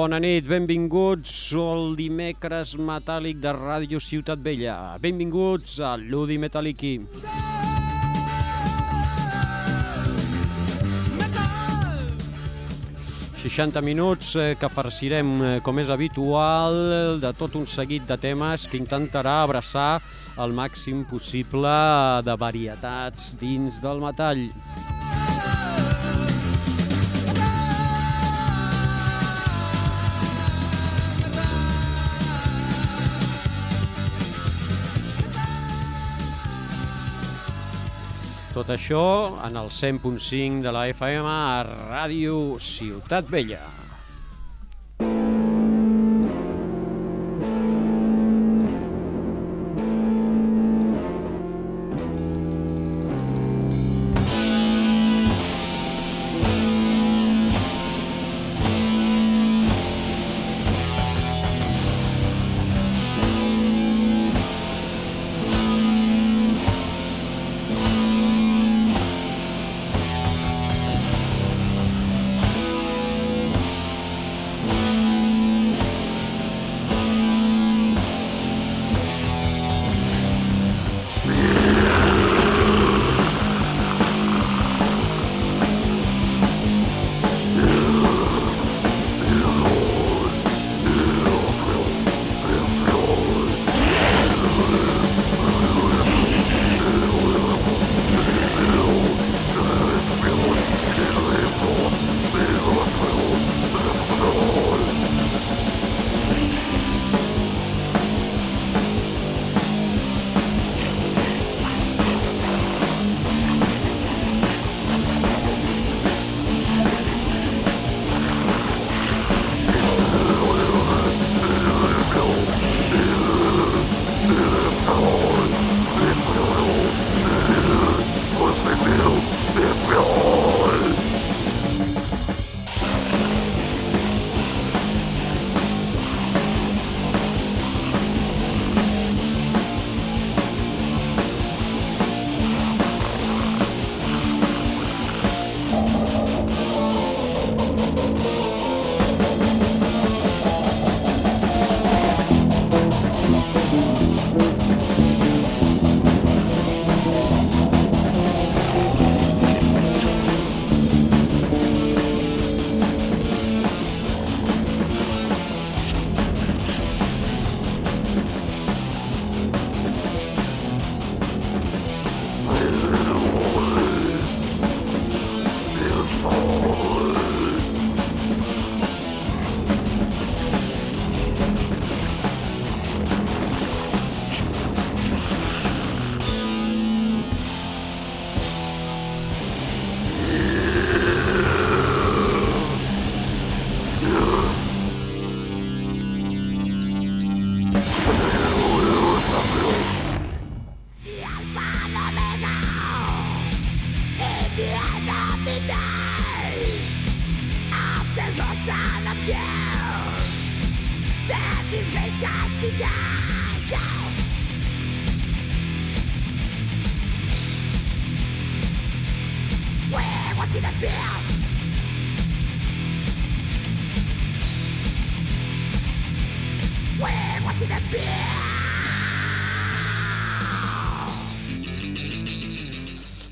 Bona nit, benvinguts al dimecres metàl·lic de Ràdio Ciutat Vella. Benvinguts a l'Udi Metalliqui. 60 minuts eh, que farcirem, eh, com és habitual, de tot un seguit de temes que intentarà abraçar el màxim possible de varietats dins del metall. Tot això en el 100.5 de la FM a Ràdio Ciutat Vella.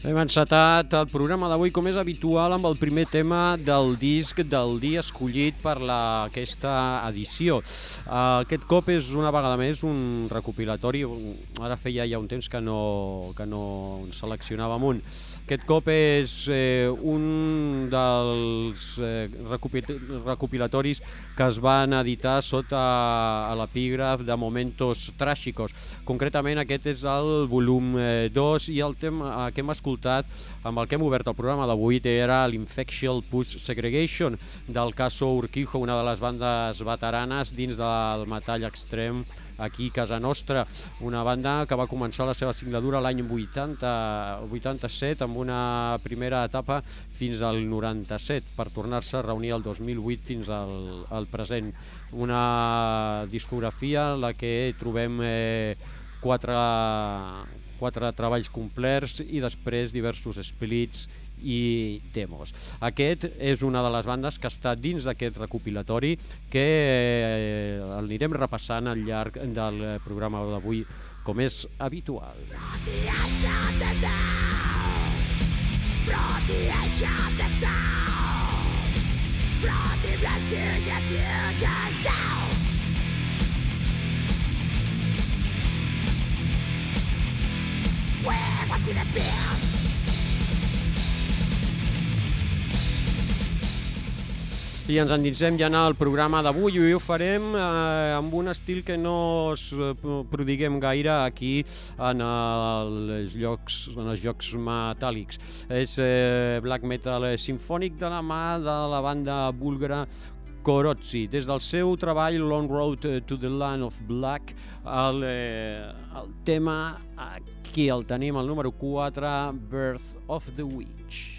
Hem encetat el programa d'avui com és habitual amb el primer tema del disc del dia escollit per la, aquesta edició. Uh, aquest cop és una vegada més un recopilatori, ara feia ja un temps que no, que no seleccionàvem un. Aquest cop és eh, un dels eh, recopilatoris que es van editar sota l'epígraf de Momentos Tràxicos. Concretament aquest és el volum 2 eh, i el tema que hem escoltat amb el que hem obert el programa d'avui era l'Infectial Push Segregation del Caso Urquijo, una de les bandes veteranes dins del metall extrem aquí a casa nostra, una banda que va començar la seva singladura l'any 80, 87 amb una primera etapa fins al 97 per tornar-se a reunir el 2008 fins al, al present. Una discografia en la que trobem eh, quatre, quatre treballs complets i després diversos splits i demos. Aquest és una de les bandes que està dins d'aquest recopilatori que eh, anirem repassant al llarg del programa d'avui com és habitual. Appeared? I ens endinsem ja al programa d'avui i ho farem eh, amb un estil que no es eh, prodiguem gaire aquí en els llocs, en els jocs metàl·lics. És eh, black metal sinfònic de la mà de la banda búlgara Korotzi. Des del seu treball Long Road to the Land of Black, el, eh, el tema aquí el tenim, el número 4, Birth of the Witch.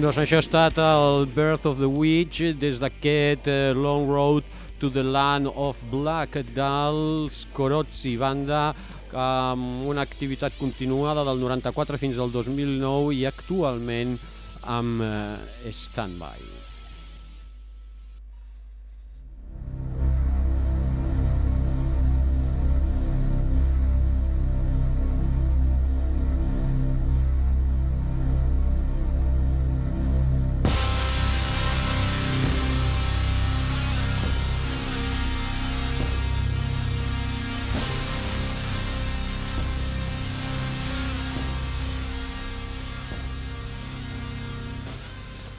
Doncs això ha estat el Birth of the Witch des d'aquest uh, Long Road to the Land of Black dels Korotzi, banda amb una activitat continuada del 94 fins al 2009 i actualment amb stand-by.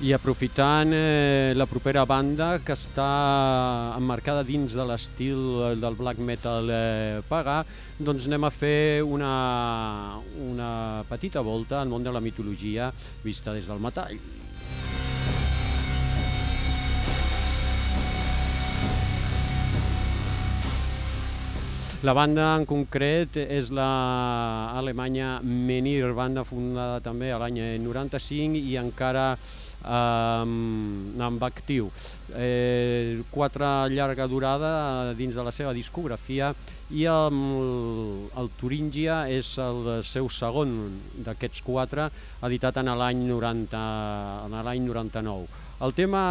I aprofitant eh, la propera banda que està emmarcada dins de l'estil eh, del black metal eh, pagà, doncs anem a fer una, una petita volta al món de la mitologia vista des del metall. La banda en concret és la alemanya Menir, banda fundada també a l'any 95 i encara um, amb actiu. Eh, quatre llarga durada dins de la seva discografia i el, el Turíngia és el seu segon d'aquests quatre, editat en l'any 90, en l'any 99. El tema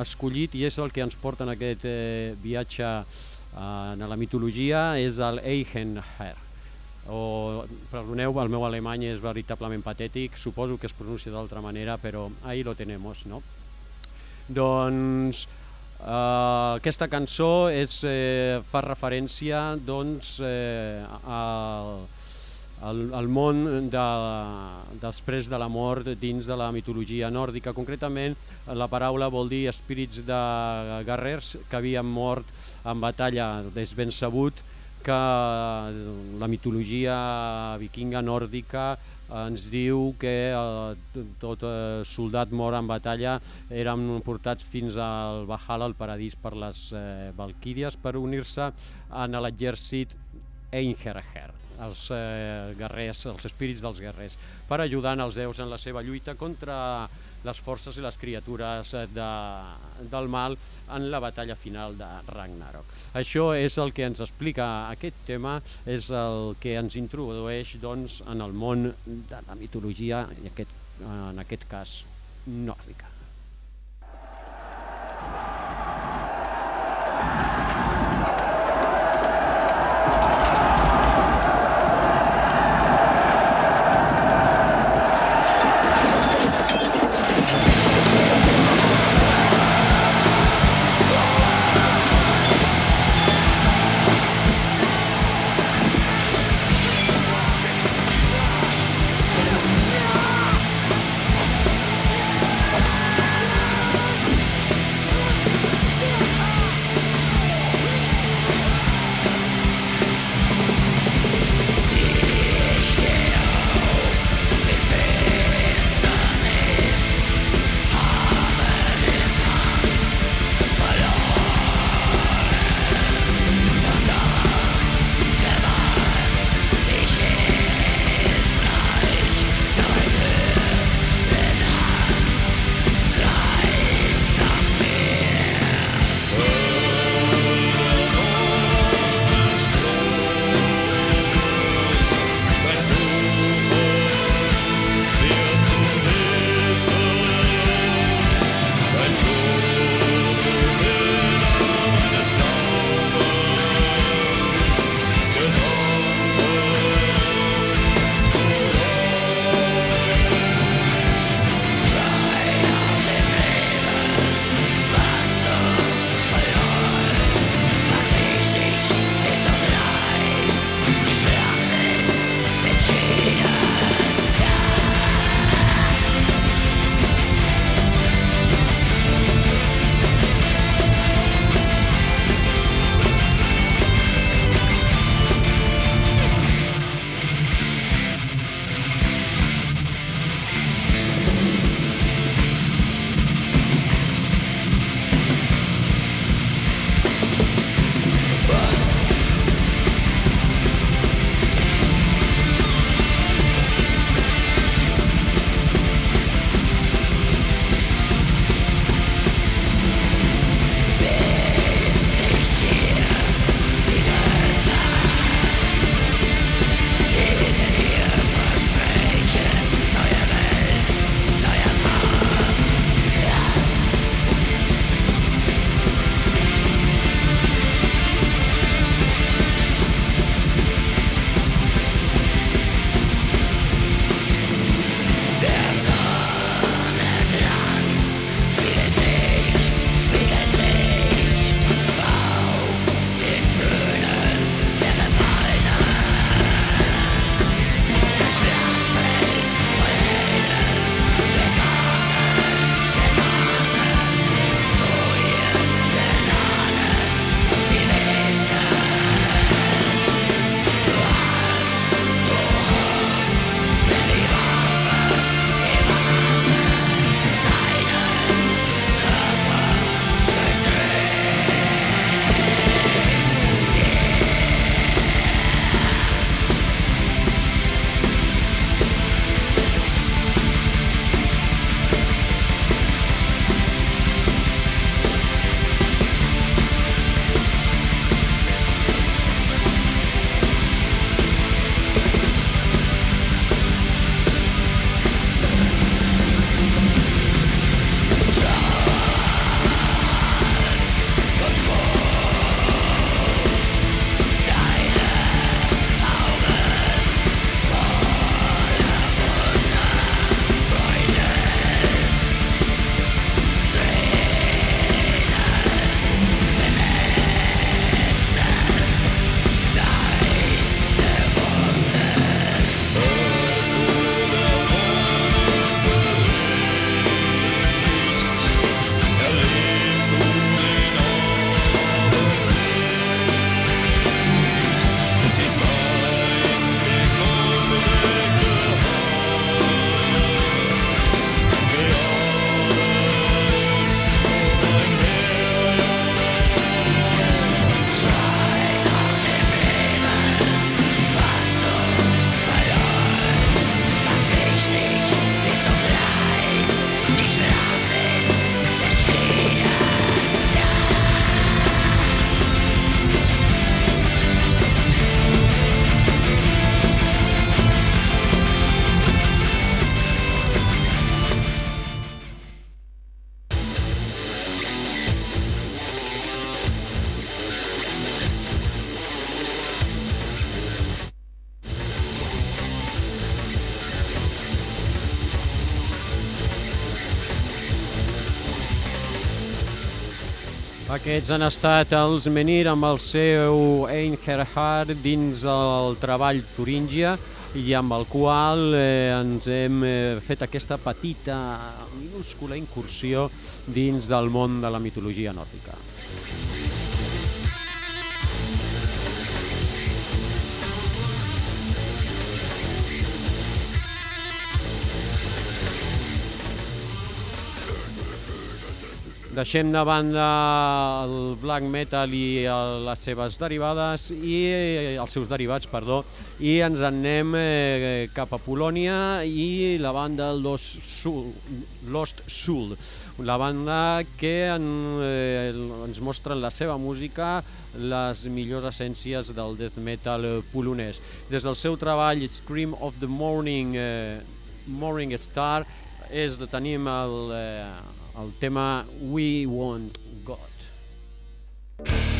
escollit, i és el que ens porta en aquest eh, viatge eh, en la mitologia, és el Eichenherr o, perdoneu, el meu alemany és veritablement patètic, suposo que es pronuncia d'altra manera, però ahí lo tenemos, no? Doncs eh, aquesta cançó és, eh, fa referència doncs, eh, al, al, al món de, després de la mort dins de la mitologia nòrdica. Concretament, la paraula vol dir espírits de guerrers que havien mort en batalla, és ben sabut, que la mitologia vikinga nòrdica ens diu que eh, tot eh, soldat mort en batalla eren portats fins al Valhalla, al paradís, per les eh, Valquíries per unir-se en l'exèrcit Einherjar, els eh, guerrers, els espírits dels guerrers, per ajudar els déus en la seva lluita contra les forces i les criatures eh, de, del mal en la batalla final de Ragnarok. Això és el que ens explica aquest tema, és el que ens introdueix doncs, en el món de la mitologia, i aquest, en aquest cas nòrdica. Aquests han estat els Menir amb el seu Einherjar dins del treball Turíngia i amb el qual eh, ens hem eh, fet aquesta petita, minúscula incursió dins del món de la mitologia nòrdica. Deixem de banda el black metal i el, les seves derivades i eh, els seus derivats, perdó, i ens en anem eh, cap a Polònia i la banda Lost Soul, Lost Soul la banda que en, eh, ens mostra la seva música les millors essències del death metal polonès. Des del seu treball Scream of the Morning, eh, Morning Star és de tenim el, eh, el tema We Want God.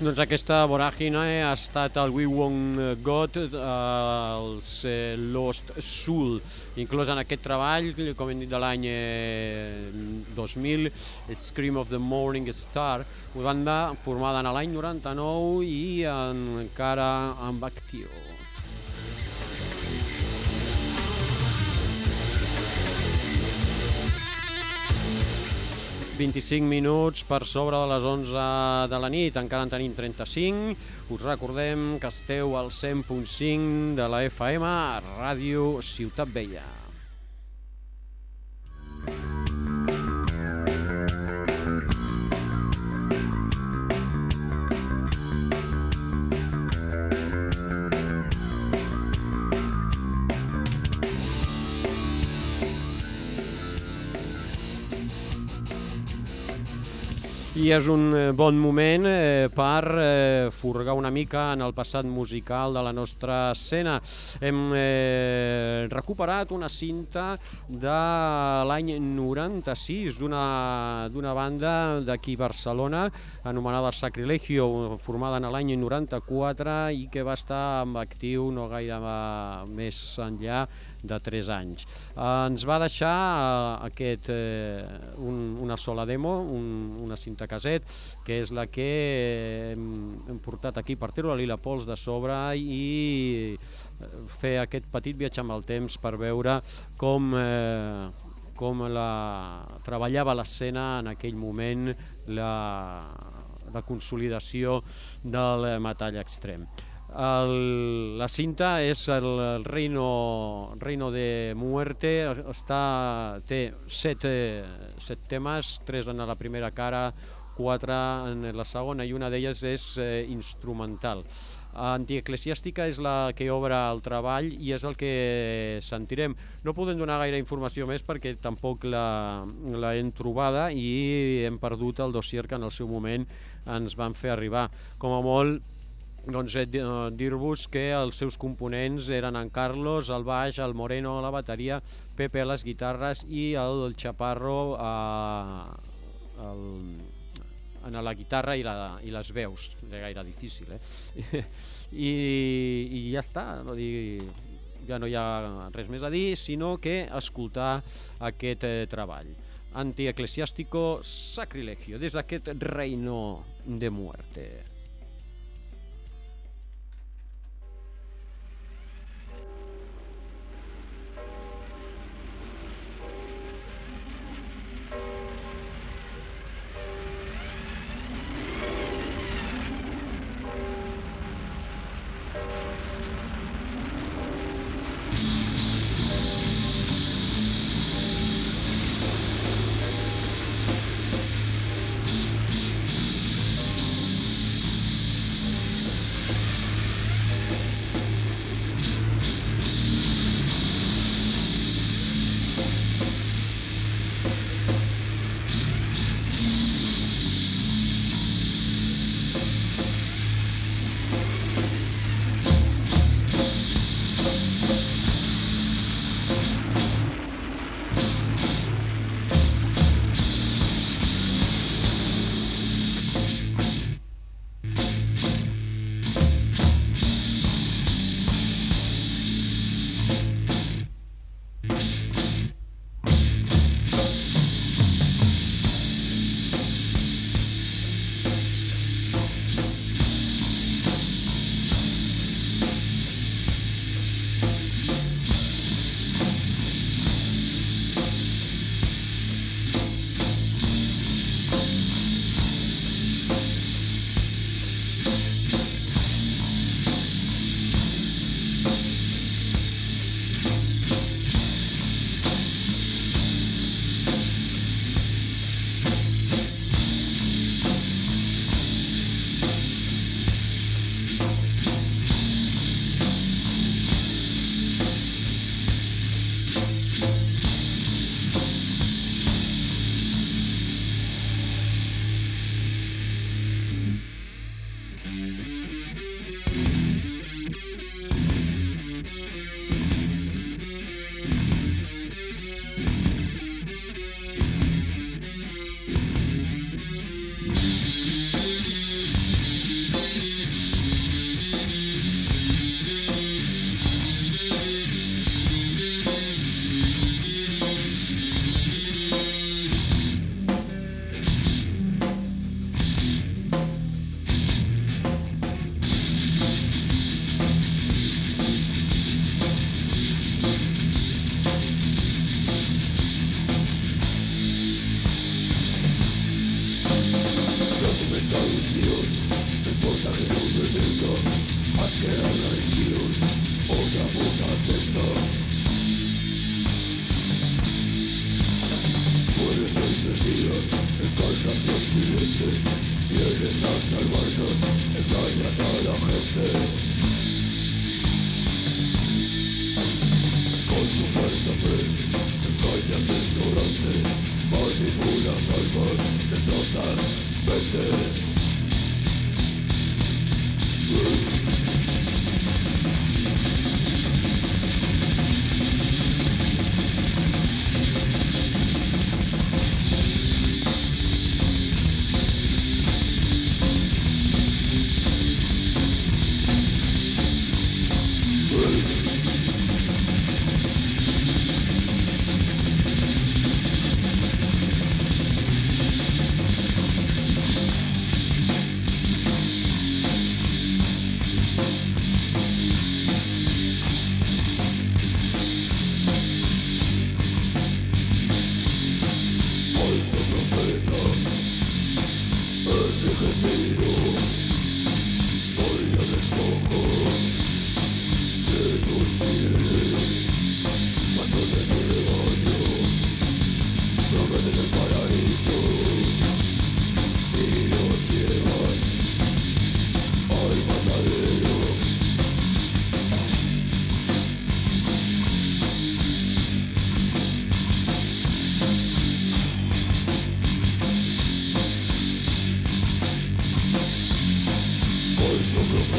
Doncs aquesta voràgina ha estat el We Want God, eh, els eh, Lost Soul, inclòs en aquest treball, com hem dit de l'any eh, 2000, Scream of the Morning Star, una banda formada en l'any 99 i encara amb actiu. 25 minuts per sobre de les 11 de la nit, encara en tenim 35. Us recordem que esteu al 100.5 de la FM, Ràdio Ciutat Vella. I és un eh, bon moment eh, per eh, furgar una mica en el passat musical de la nostra escena. Hem eh, recuperat una cinta de l'any 96 d'una banda d'aquí Barcelona anomenada Sacrilegio, formada en l'any 94 i que va estar amb actiu no gaire més enllà de 3 anys. Eh, ens va deixar eh, aquest, eh, un, una sola demo, un, una cinta caset, que és la que hem, hem portat aquí per li la pols de sobre i eh, fer aquest petit viatge amb el temps per veure com, eh, com la, treballava l'escena en aquell moment la, la consolidació del metall extrem. El, la cinta és el, el Reino, Reino de Muerte, està, té set, set temes, tres en la primera cara, quatre en la segona i una d'elles és eh, instrumental. Antieclesiàstica és la que obre el treball i és el que sentirem. No podem donar gaire informació més perquè tampoc la, la hem trobada i hem perdut el dossier que en el seu moment ens van fer arribar. Com a molt, doncs, eh, dir-vos que els seus components eren en Carlos, el baix, el Moreno a la bateria, Pepe a les guitarres i el, Chaparro a, el, en la guitarra i, la, i les veus, de gaire difícil, eh? I, i ja està, no dir, ja no hi ha res més a dir, sinó que escoltar aquest eh, treball. Antieclesiástico Sacrilegio, des d'aquest reino de muerte.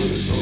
Good.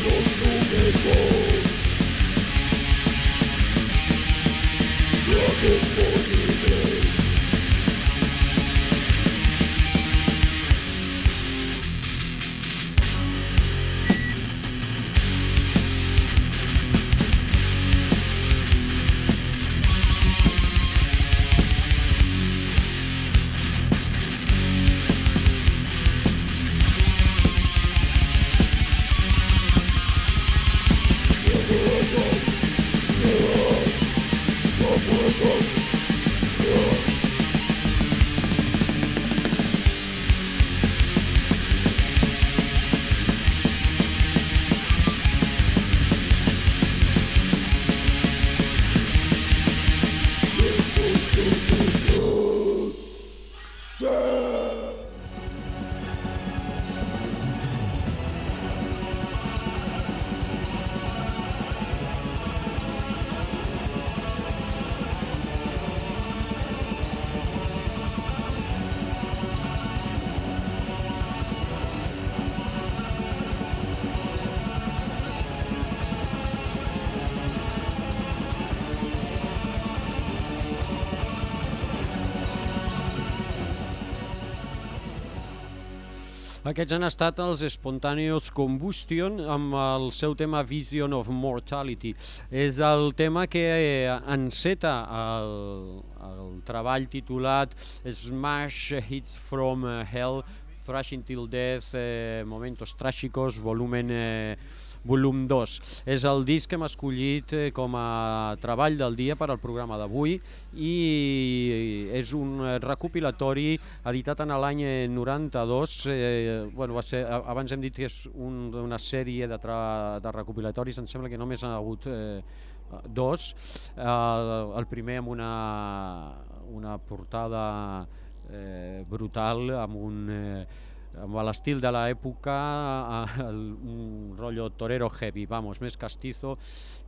Schutzung gekommen. Aquests han estat els Spontaneous Combustion amb el seu tema Vision of Mortality. És el tema que enceta el, el treball titulat Smash Hits from Hell, Thrashing Till Death, eh, Momentos Trágicos, volumen eh, volum 2. És el disc que hem escollit eh, com a treball del dia per al programa d'avui i és un recopilatori editat en l'any 92. Eh, bueno, va ser, abans hem dit que és un, una sèrie de, de recopilatoris, em sembla que només ha hagut eh, dos. Eh, el primer amb una, una portada eh, brutal, amb un... Eh, amb l'estil de l'època, un rotllo torero heavy, vamos, més castizo,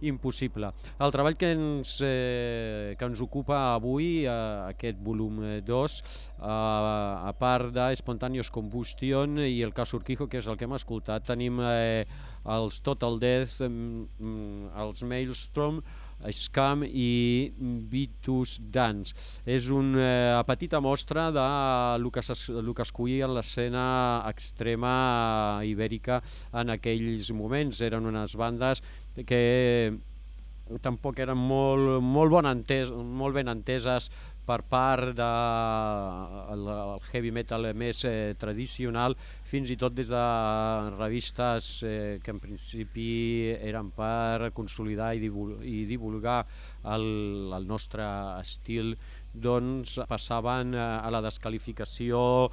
impossible. El treball que ens, eh, que ens ocupa avui, eh, aquest volum 2, eh, a part de Spontaneous Combustion i el cas Urquijo, que és el que hem escoltat, tenim eh, els Total Death, mm, els Maelstrom, Scam i Vitus Dance. És una eh, petita mostra de el que, el que es cuia en l'escena extrema ibèrica en aquells moments. Eren unes bandes que tampoc eren molt, molt, bon entes, molt ben enteses per part del de, el heavy metal més eh, tradicional, fins i tot des de revistes eh, que en principi eren per consolidar i, divulgar, i divulgar el, el nostre estil, doncs passaven a la descalificació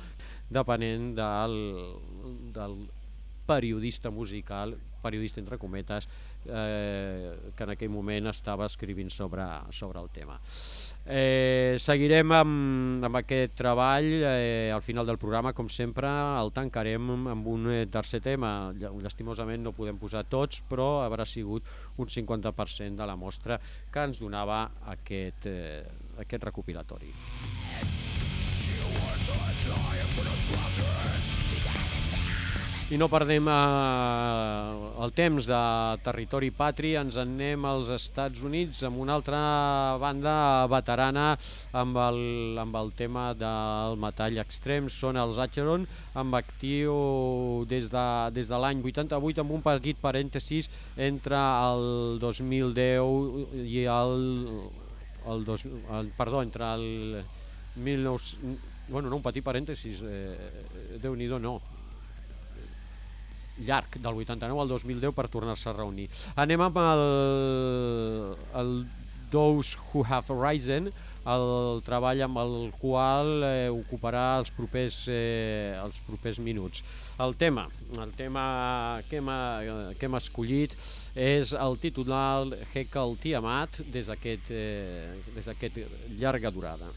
depenent del, del periodista musical, periodista entre cometes, eh, que en aquell moment estava escrivint sobre, sobre el tema. Eh, seguirem amb, amb aquest treball, eh, al final del programa, com sempre, el tancarem amb un eh, tercer tema. Llastimosament no podem posar tots, però haurà sigut un 50% de la mostra que ens donava aquest, eh, aquest recopilatori. She wants to die for the i no perdem eh, el temps de territori patri, ens en anem als Estats Units amb una altra banda veterana amb el, amb el tema del metall extrem, són els Acheron, amb actiu des de, des de l'any 88 amb un petit parèntesis entre el 2010 i el, el, dos, el perdó, entre el 19... Bueno, no, un petit parèntesis, eh, Déu-n'hi-do, no, llarg, del 89 al 2010, per tornar-se a reunir. Anem amb el, el Those Who Have Risen, el treball amb el qual eh, ocuparà els propers, eh, els propers minuts. El tema, el tema que hem, que hem escollit és el titular Hekel Tiamat des d'aquest eh, llarga durada.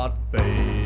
Not they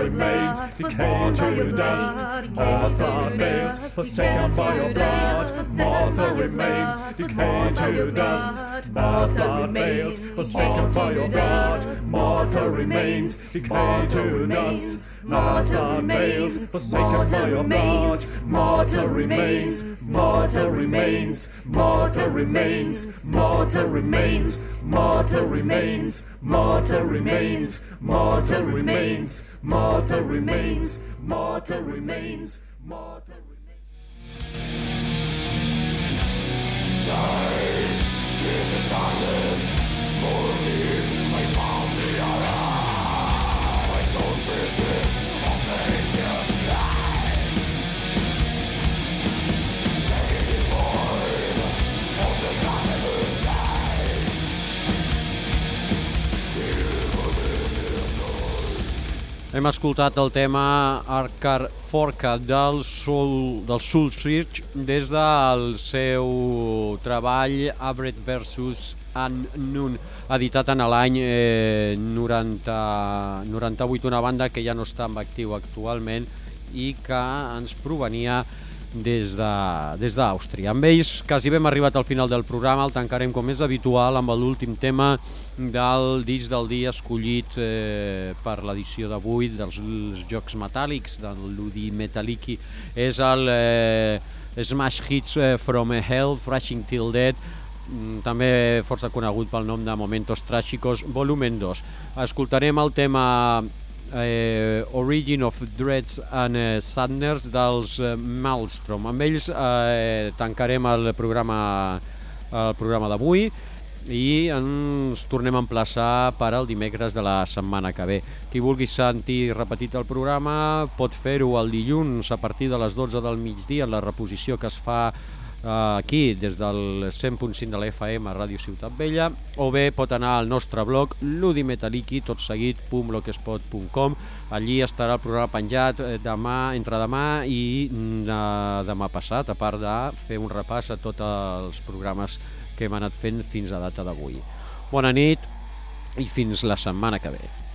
Remains, decay to dust. Mortal nails, forsaken by your blood. Mortal remains, decay to dust. Mortal nails, forsaken by your blood. Mortal remains, decay to dust. Mortal nails, forsaken by your blood. Mortal remains, mortal remains, mortal remains, mortal remains, Martyr remains, martyr remains, martyr remains, martyr remains, martyr remains, martyr remains. Die. Hem escoltat el tema Arcar Forca del Soul, del Soul Search des del seu treball Abred versus Unknown, editat en l'any eh, 90, 98, una banda que ja no està en actiu actualment i que ens provenia des d'Àustria. De, amb ells quasi hem arribat al final del programa, el tancarem com és habitual amb l'últim tema del disc del dia escollit eh, per l'edició d'avui dels Jocs Metàl·lics, del Ludi Metallici. És el eh, Smash Hits eh, from Hell, Thrashing Till Dead, mm, també força conegut pel nom de Momentos Tràgicos, volumen 2. Escoltarem el tema eh, Origin of Dreads and eh, Sadness dels eh, Maelstrom. Amb ells eh, tancarem el programa el programa d'avui i ens tornem a emplaçar per al dimecres de la setmana que ve. Qui vulgui sentir repetit el programa pot fer-ho el dilluns a partir de les 12 del migdia en la reposició que es fa aquí des del 100.5 de la FM a Ràdio Ciutat Vella o bé pot anar al nostre blog ludimetaliki tot seguit .blogspot.com allí estarà el programa penjat eh, demà, entre demà i uh, demà passat a part de fer un repàs a tots els programes que hem anat fent fins a data d'avui. Bona nit i fins la setmana que ve.